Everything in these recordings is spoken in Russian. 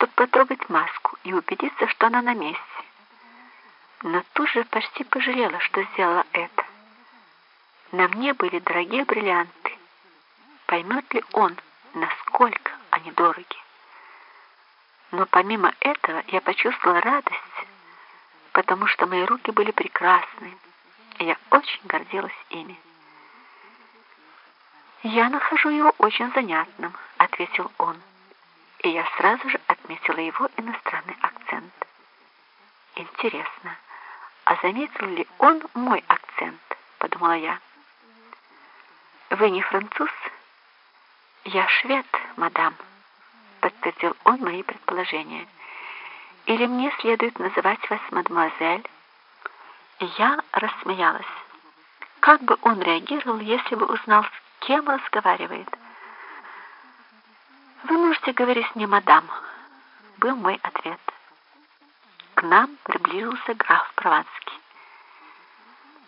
чтобы потрогать маску и убедиться, что она на месте. Но тут же почти пожалела, что сделала это. На мне были дорогие бриллианты. Поймет ли он, насколько они дороги? Но помимо этого я почувствовала радость, потому что мои руки были прекрасны, и я очень гордилась ими. «Я нахожу его очень занятным», — ответил он, и я сразу же отметила его иностранный акцент. «Интересно, а заметил ли он мой акцент?» — подумала я. «Вы не француз?» «Я швед, мадам», — подтвердил он мои предположения. «Или мне следует называть вас мадемуазель?» Я рассмеялась. Как бы он реагировал, если бы узнал, с кем разговаривает? «Вы можете говорить мне, мадам», — был мой ответ. К нам приблизился граф Прованский.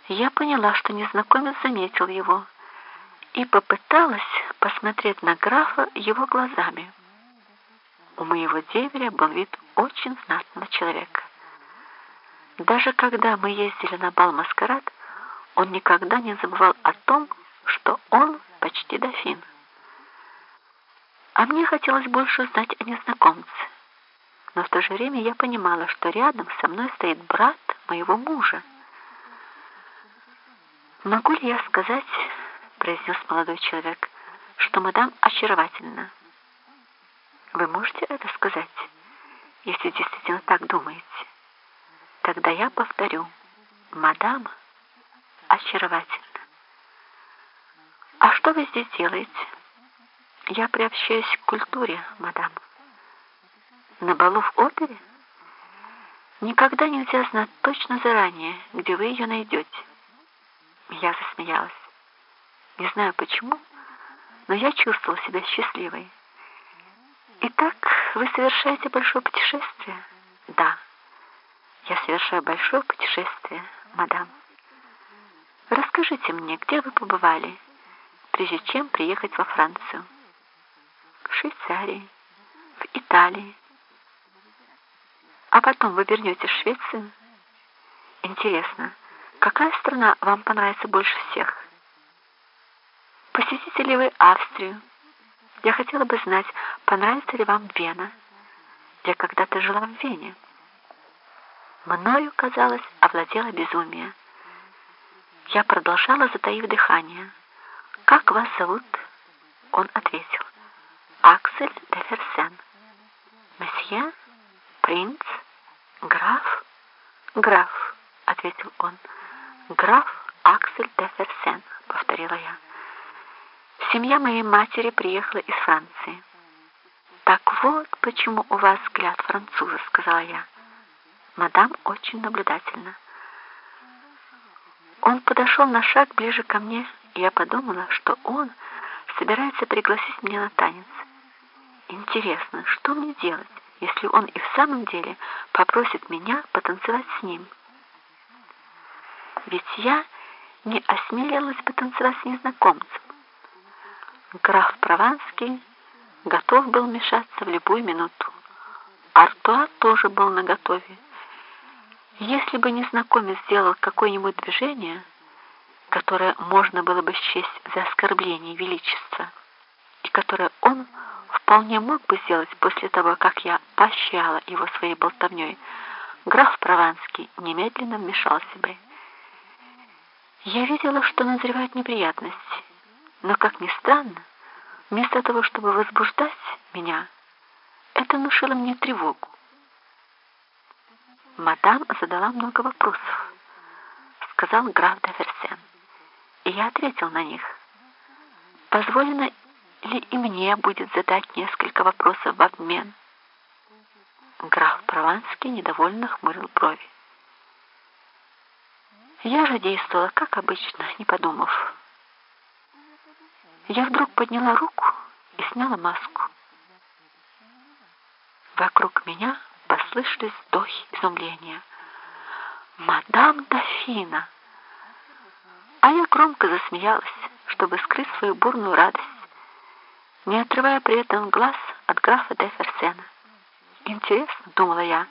Я поняла, что незнакомец заметил его, и попыталась посмотреть на графа его глазами. У моего деверя был вид очень знатного человека. Даже когда мы ездили на бал-маскарад, он никогда не забывал о том, что он почти дофин. А мне хотелось больше узнать о незнакомце. Но в то же время я понимала, что рядом со мной стоит брат моего мужа. «Могу ли я сказать, — произнес молодой человек, — что мадам очаровательна?» «Вы можете это сказать, если действительно так думаете?» Тогда я повторю. Мадам очаровательна. А что вы здесь делаете? Я приобщаюсь к культуре, мадам. На балу в опере? Никогда нельзя знать точно заранее, где вы ее найдете. Я засмеялась. Не знаю почему, но я чувствовала себя счастливой. Итак, вы совершаете большое путешествие? Да. Я совершаю большое путешествие, мадам. Расскажите мне, где вы побывали, прежде чем приехать во Францию? В Швейцарии, в Италии. А потом вы вернетесь в Швецию? Интересно, какая страна вам понравится больше всех? Посетите ли вы Австрию? Я хотела бы знать, понравится ли вам Вена. Я когда-то жила в Вене. Мною, казалось, овладело безумие. Я продолжала, затаив дыхание. «Как вас зовут?» Он ответил. «Аксель де Ферсен». «Месье? Принц? Граф?» «Граф», — ответил он. «Граф Аксель де Ферсен», — повторила я. «Семья моей матери приехала из Франции». «Так вот, почему у вас взгляд француза», — сказала я. Мадам очень наблюдательна. Он подошел на шаг ближе ко мне, и я подумала, что он собирается пригласить меня на танец. Интересно, что мне делать, если он и в самом деле попросит меня потанцевать с ним? Ведь я не осмелилась бы танцевать с незнакомцем. Граф Прованский готов был мешаться в любую минуту. Артуа тоже был наготове. Если бы незнакомец сделал какое-нибудь движение, которое можно было бы счесть за оскорбление величества, и которое он вполне мог бы сделать после того, как я поощряла его своей болтовней, граф Прованский немедленно вмешался бы. Я видела, что назревают неприятности, но, как ни странно, вместо того, чтобы возбуждать меня, это внушило мне тревогу. «Мадам задала много вопросов», — сказал граф де Версен. И я ответил на них. «Позволено ли и мне будет задать несколько вопросов в обмен?» Граф Прованский недовольно хмурил брови. Я же действовала, как обычно, не подумав. Я вдруг подняла руку и сняла маску. Вокруг меня послышались вздохи изумления. «Мадам Дофина!» А я громко засмеялась, чтобы скрыть свою бурную радость, не отрывая при этом глаз от графа де Ферсена. Интересно», — думала я,